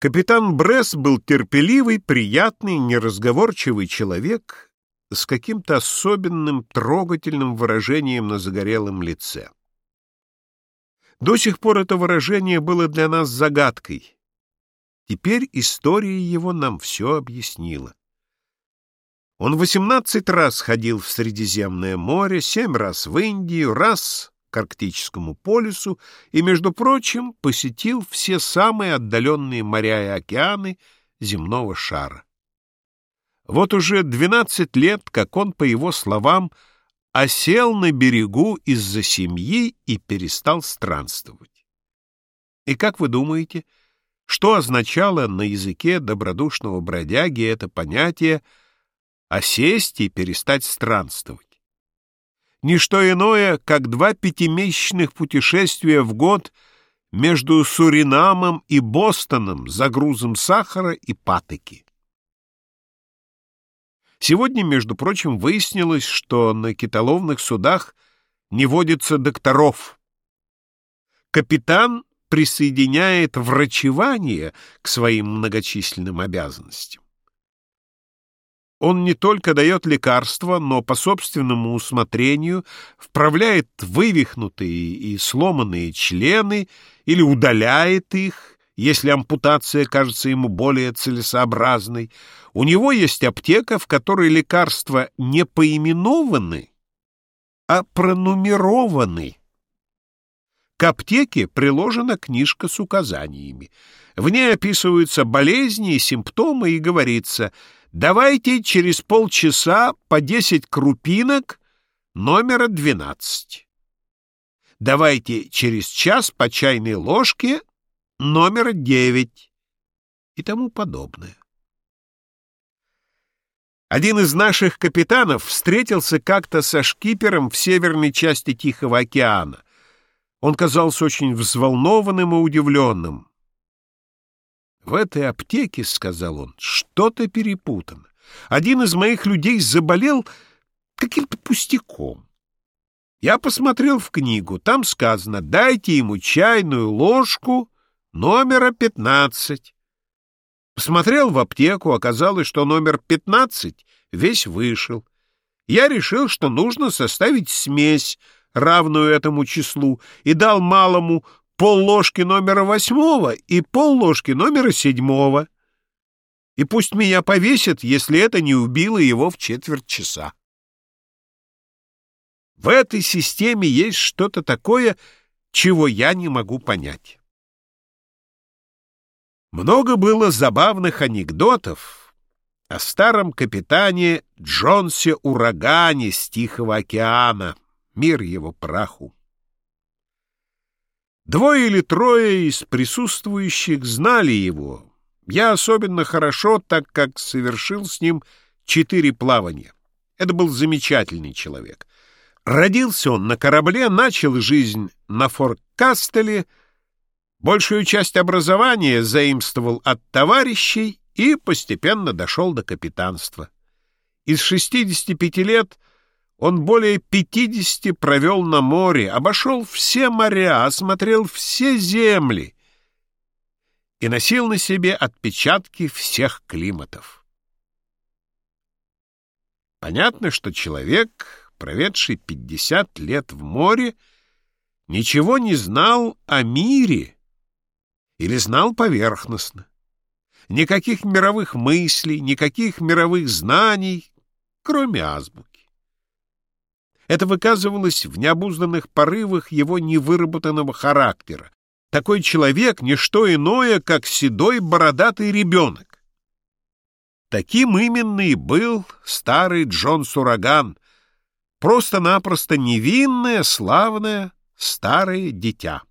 Капитан Бресс был терпеливый, приятный, неразговорчивый человек с каким-то особенным трогательным выражением на загорелом лице. До сих пор это выражение было для нас загадкой. Теперь история его нам все объяснила. Он восемнадцать раз ходил в Средиземное море, семь раз в Индию, раз к Арктическому полюсу и, между прочим, посетил все самые отдаленные моря и океаны земного шара. Вот уже двенадцать лет, как он, по его словам, осел на берегу из-за семьи и перестал странствовать. И как вы думаете, что означало на языке добродушного бродяги это понятие «осесть и перестать странствовать»? Не что иное, как два пятимесячных путешествия в год между Суринамом и Бостоном за грузом сахара и патоки. Сегодня, между прочим, выяснилось, что на китоловных судах не водится докторов. Капитан присоединяет врачевание к своим многочисленным обязанностям. Он не только дает лекарства, но по собственному усмотрению вправляет вывихнутые и сломанные члены или удаляет их, если ампутация кажется ему более целесообразной. У него есть аптека, в которой лекарства не поименованы, а пронумерованы. К аптеке приложена книжка с указаниями. В ней описываются болезни и симптомы и говорится – Давайте через полчаса по десять крупинок номера двенадцать. Давайте через час по чайной ложке номера девять и тому подобное. Один из наших капитанов встретился как-то со шкипером в северной части Тихого океана. Он казался очень взволнованным и удивленным. «В этой аптеке, — сказал он, — что-то перепутано. Один из моих людей заболел каким-то пустяком. Я посмотрел в книгу, там сказано «дайте ему чайную ложку номера пятнадцать». Посмотрел в аптеку, оказалось, что номер пятнадцать весь вышел. Я решил, что нужно составить смесь, равную этому числу, и дал малому пол ложки номера восьмого и пол ложки номера седьмого. И пусть меня повесят, если это не убило его в четверть часа. В этой системе есть что-то такое, чего я не могу понять. Много было забавных анекдотов о старом капитане Джонсе Урагане с Тихого океана, мир его праху. Двое или трое из присутствующих знали его. Я особенно хорошо, так как совершил с ним четыре плавания. Это был замечательный человек. Родился он на корабле, начал жизнь на Форт-Кастеле, большую часть образования заимствовал от товарищей и постепенно дошел до капитанства. Из 65 лет он более пятидесяти провел на море, обошел все моря, осмотрел все земли и носил на себе отпечатки всех климатов. Понятно, что человек, проведший пятьдесят лет в море, ничего не знал о мире или знал поверхностно. Никаких мировых мыслей, никаких мировых знаний, кроме азбуки. Это выказывалось в необузданных порывах его невыработанного характера. Такой человек — не что иное, как седой бородатый ребенок. Таким именно и был старый Джон Сураган, просто-напросто невинное, славное, старое дитя.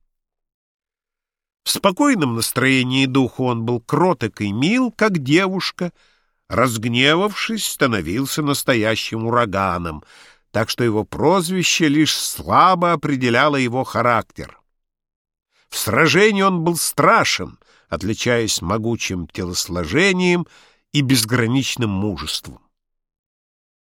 В спокойном настроении духа он был кроток и мил, как девушка, разгневавшись, становился настоящим ураганом — так что его прозвище лишь слабо определяло его характер. В сражении он был страшен, отличаясь могучим телосложением и безграничным мужеством.